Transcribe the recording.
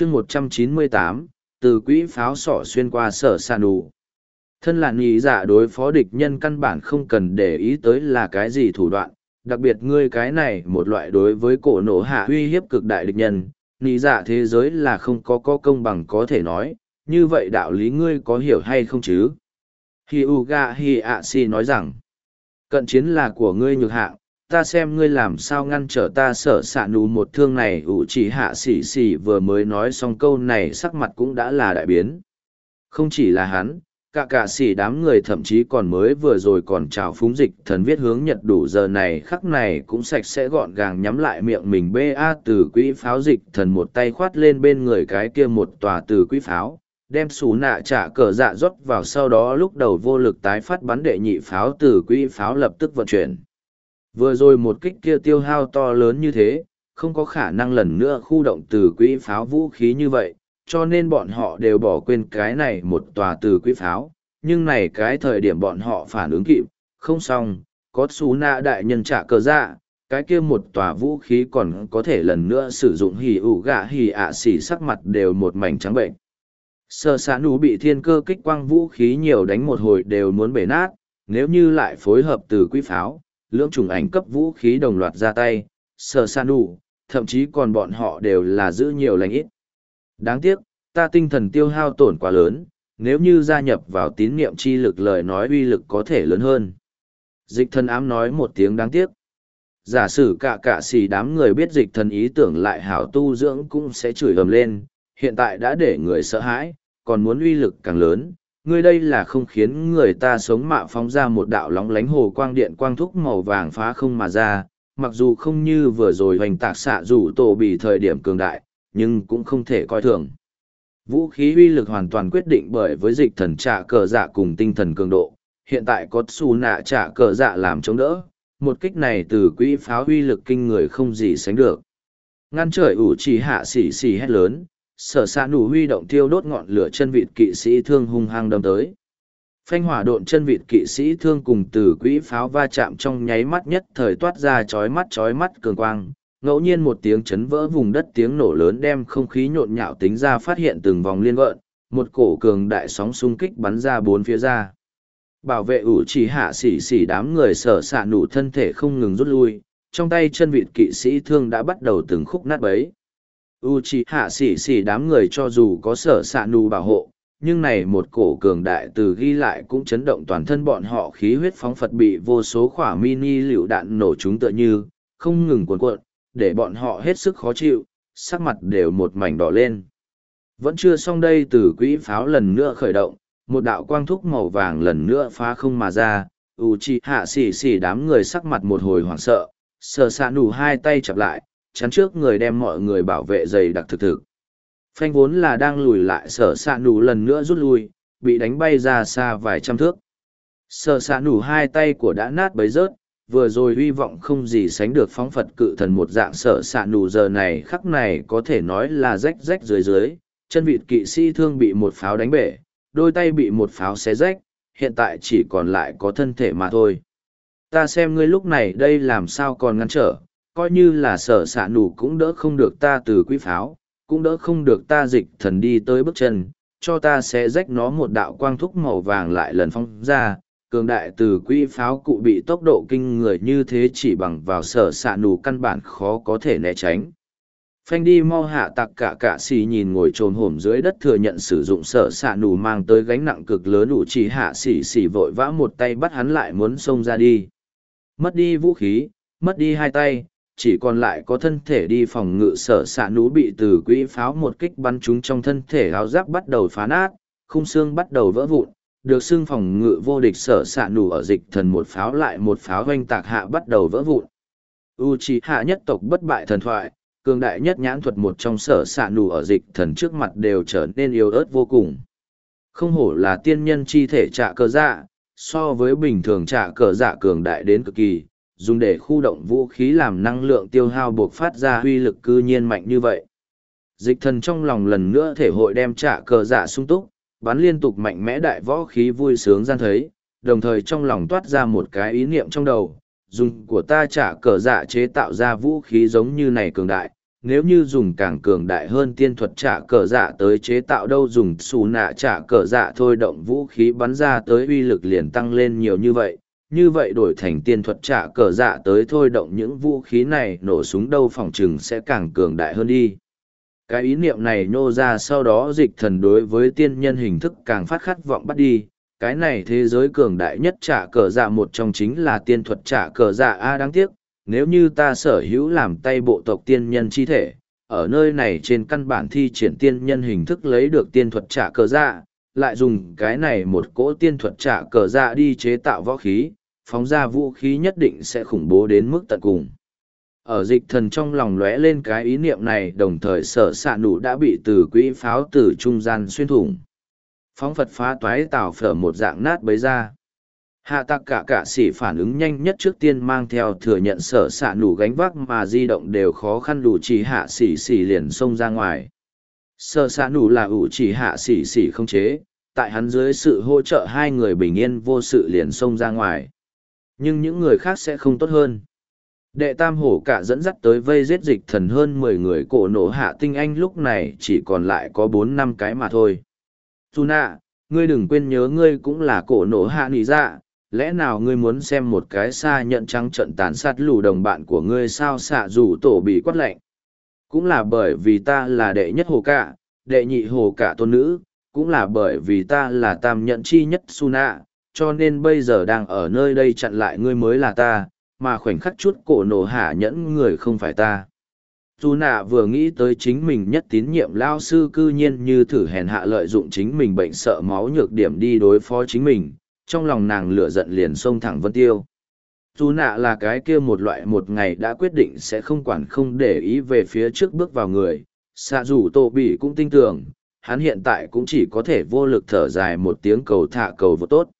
chương một trăm chín mươi tám, từ quỹ pháo sỏ xuyên qua sở s ạ thân là nghĩ giả dạ đối phó địch nhân căn bản không cần để ý tới là cái gì thủ đoạn, đặc biệt ngươi cái này một loại đối với cổ nổ hạ uy hiếp cực đại địch nhân nghĩ giả dạ thế giới là không có có công bằng có thể nói, như vậy đạo lý ngươi có hiểu hay không chứ? Hi u ga hi a si nói rằng, cận chiến là của ngươi nhược hạng ta xem ngươi làm sao ngăn trở ta sợ ạ nù một thương này, ủ chỉ hạ xỉ xỉ vừa mới nói xong câu này, sắc mặt cũng đã là đại biến. Không chỉ là hắn, cả cả xỉ đám người thậm chí còn mới vừa rồi còn chào phúng dịch thần viết hướng nhật đủ giờ này, khắc này cũng sạch sẽ gọn gàng nhắm lại miệng mình ba từ quỹ pháo dịch thần một tay khoát lên bên người cái kia một tòa từ quỹ pháo, đem xù nạ trả cờ dạ rót vào sau đó lúc đầu vô lực tái phát bắn đệ nhị pháo từ quỹ pháo lập tức vận chuyển vừa rồi một kích kia tiêu hao to lớn như thế không có khả năng lần nữa khu động từ quỹ pháo vũ khí như vậy cho nên bọn họ đều bỏ quên cái này một tòa từ quỹ pháo, nhưng này cái thời điểm bọn họ phản ứng kịp, không xong, có xú nạ đại nhân trả cờ dạ, cái kia một tòa vũ khí còn có thể lần nữa sử dụng hỉ ủ gạ hỉ ạ xỉ sắc mặt đều một mảnh trắng bệnh. Sơ xã nú bị thiên cơ kích quang vũ khí nhiều đánh một hồi đều muốn bể nát, nếu như lại phối hợp từ quỹ pháo, lưỡng trùng ảnh cấp vũ khí đồng loạt ra tay, sờ san đủ, thậm chí còn bọn họ đều là giữ nhiều lành ít. Đáng tiếc, ta tinh thần tiêu hao tổn quá lớn, nếu như gia nhập vào tín niệm chi lực lời nói uy lực có thể lớn hơn. Dịch thần ám nói một tiếng đáng tiếc. Giả sử cả cả xì đám người biết dịch thần ý tưởng lại hảo tu dưỡng cũng sẽ chửi ầm lên, hiện tại đã để người sợ hãi, còn muốn uy lực càng lớn. Ngươi đây là không khiến người ta sống mạ phóng ra một đạo lóng lánh hồ quang điện quang thúc màu vàng phá không mà ra, mặc dù không như vừa rồi hoành tạc xạ rủ tổ bị thời điểm cường đại, nhưng cũng không thể coi thường. Vũ khí uy lực hoàn toàn quyết định bởi với dịch thần trả cờ dạ cùng tinh thần cường độ, hiện tại có xù nạ trả cờ dạ làm chống đỡ, một kích này từ quỹ pháo uy lực kinh người không gì sánh được. Ngăn trời ủ chỉ hạ xỉ xỉ hét lớn, sở xạ nủ huy động tiêu đốt ngọn lửa chân vịt kỵ sĩ thương hung hăng đâm tới. Phanh hỏa độn chân vịt kỵ sĩ thương cùng từ quỹ pháo va chạm trong nháy mắt nhất thời toát ra chói mắt chói mắt cường quang, ngẫu nhiên một tiếng chấn vỡ vùng đất tiếng nổ lớn đem không khí nhộn nhạo tính ra phát hiện từng vòng liên vợn một cổ cường đại sóng xung kích bắn ra bốn phía ra bảo vệ ủ chỉ hạ xỉ xỉ đám người sở s ạ nụ thân thể không ngừng rút lui trong tay chân vịt kỵ sĩ thương đã bắt đầu từng khúc nát bấy u chỉ hạ xỉ xỉ đám người cho dù có sở s ạ nù bảo hộ nhưng này một cổ cường đại từ ghi lại cũng chấn động toàn thân bọn họ khí huyết phóng phật bị vô số khỏa mini lựu đạn nổ chúng tựa như không ngừng cuồn cuộn để bọn họ hết sức khó chịu, sắc mặt đều một mảnh đỏ lên. Vẫn chưa xong đây từ quỹ pháo lần nữa khởi động, một đạo quang thúc màu vàng lần nữa phá không mà ra, u chi hạ xỉ xỉ đám người sắc mặt một hồi hoảng sợ, sờ s ạ nù hai tay chặp lại, chắn trước người đem mọi người bảo vệ dày đặc thực thực. Phanh vốn là đang lùi lại sở sạ nủ lần nữa rút lui, bị đánh bay ra xa vài trăm thước. Sở sạ nủ hai tay của đã nát bấy rớt, vừa rồi hy vọng không gì sánh được phóng phật cự thần một dạng sợ sạ nù giờ này khắc này có thể nói là rách rách dưới dưới chân vịt kỵ sĩ thương bị một pháo đánh bể đôi tay bị một pháo xé rách hiện tại chỉ còn lại có thân thể mà thôi ta xem ngươi lúc này đây làm sao còn ngăn trở coi như là sở xạ nụ cũng đỡ không được ta từ quý pháo, cũng đỡ không được ta dịch thần đi tới bước chân, cho ta sẽ rách nó một đạo quang thúc màu vàng lại lần phong ra. Cường đại từ quỹ pháo cụ bị tốc độ kinh người như thế chỉ bằng vào sở xạ nù căn bản khó có thể né tránh. Phanh đi mau hạ tặc cả cạ xì nhìn ngồi trồn hổm dưới đất thừa nhận sử dụng sở xạ nù mang tới gánh nặng cực lớn đủ chỉ hạ xì xì vội vã một tay bắt hắn lại muốn xông ra đi. Mất đi vũ khí, mất đi hai tay chỉ còn lại có thân thể đi phòng ngự sở xạ nú bị từ quỹ pháo một kích bắn trúng trong thân thể áo giáp bắt đầu phá nát, khung xương bắt đầu vỡ vụn, được xưng phòng ngự vô địch sở xạ nù ở dịch thần một pháo lại một pháo oanh tạc hạ bắt đầu vỡ vụn. U c h i hạ nhất tộc bất bại thần thoại, cường đại nhất nhãn thuật một trong sở xạ nù ở dịch thần trước mặt đều trở nên yếu ớt vô cùng. Không hổ là tiên nhân chi thể trạ cờ dạ so với bình thường trạ cờ dạ cường đại đến cực kỳ dùng để khu động vũ khí làm năng lượng tiêu hao buộc phát ra uy lực cư nhiên mạnh như vậy. Dịch thần trong lòng lần nữa thể hội đem trả cờ giả sung túc bắn liên tục mạnh mẽ đại võ khí vui sướng gian thấy, đồng thời trong lòng toát ra một cái ý niệm trong đầu, dùng của ta trả cờ giả chế tạo ra vũ khí giống như này cường đại, nếu như dùng càng cường đại hơn tiên thuật trả cờ dạ tới chế tạo đâu dùng xù nạ trả cờ dạ thôi động vũ khí bắn ra tới uy lực liền tăng lên nhiều như vậy như vậy đổi thành tiên thuật trả cờ dạ tới thôi động những vũ khí này nổ súng đâu phòng chừng sẽ càng cường đại hơn đi. Cái ý niệm này nhô ra sau đó dịch thần đối với tiên nhân hình thức càng phát khát vọng bắt đi. Cái này thế giới cường đại nhất trả cờ dạ một trong chính là tiên thuật trả cờ dạ. A, đáng tiếc, nếu như ta sở hữu làm tay bộ tộc tiên nhân chi thể, ở nơi này trên căn bản thi triển tiên nhân hình thức lấy được tiên thuật trả cờ dạ lại dùng cái này một cỗ tiên thuật trả cờ dạ đi chế tạo võ khí phóng ra vũ khí nhất định sẽ khủng bố đến mức tận cùng. Ở dịch thần trong lòng lóe lên cái ý niệm này, đồng thời sở s ạ nụ đã bị từ quỹ pháo từ trung gian xuyên thủng. Phóng phật phá toái tảo phở một dạng nát bấy ra. Hạ tặc cả cả sĩ phản ứng nhanh nhất trước tiên mang theo thừa nhận sở s ạ nụ gánh vác mà di động đều khó khăn đủ chỉ hạ xỉ xỉ liền xông ra ngoài. Sở s ạ nụ là ủ chỉ hạ xỉ xỉ không chế, tại hắn dưới sự hỗ trợ hai người bình yên vô sự liền xông ra ngoài nhưng những người khác sẽ không tốt hơn Đệ tam hổ cả dẫn dắt tới vây giết dịch thần hơn mười người cổ nổ hạ tinh anh lúc này chỉ còn lại có bốn năm cái mà thôi. Dù nạ, ngươi đừng quên nhớ ngươi cũng là cổ nổ hạ nỉ dạ, lẽ nào ngươi muốn xem một cái xa nhận trắng trận tàn sát lù đồng bạn của ngươi sao xạ dù tổ bị quát lạnh. Cũng là bởi vì ta là đệ nhất hồ cả, đệ nhị hồ cả tôn nữ, cũng là bởi vì ta là tam nhận chi nhất suna cho nên bây giờ đang ở nơi đây chặn lại ngươi mới là ta, mà khoảnh khắc chút cổ nổ hạ nhẫn người không phải ta. Dù nạ vừa nghĩ tới chính mình nhất tín nhiệm lao sư cư nhiên như thử hèn hạ lợi dụng chính mình bệnh sợ máu nhược điểm đi đối phó chính mình, trong lòng nàng lửa giận liền xông thẳng vân tiêu. Dù nạ là cái kia một loại một ngày đã quyết định sẽ không quản không để ý về phía trước bước vào người xạ dù tổ bỉ cũng tin tưởng, hắn hiện tại cũng chỉ có thể vô lực thở dài một tiếng cầu thả cầu vô tốt.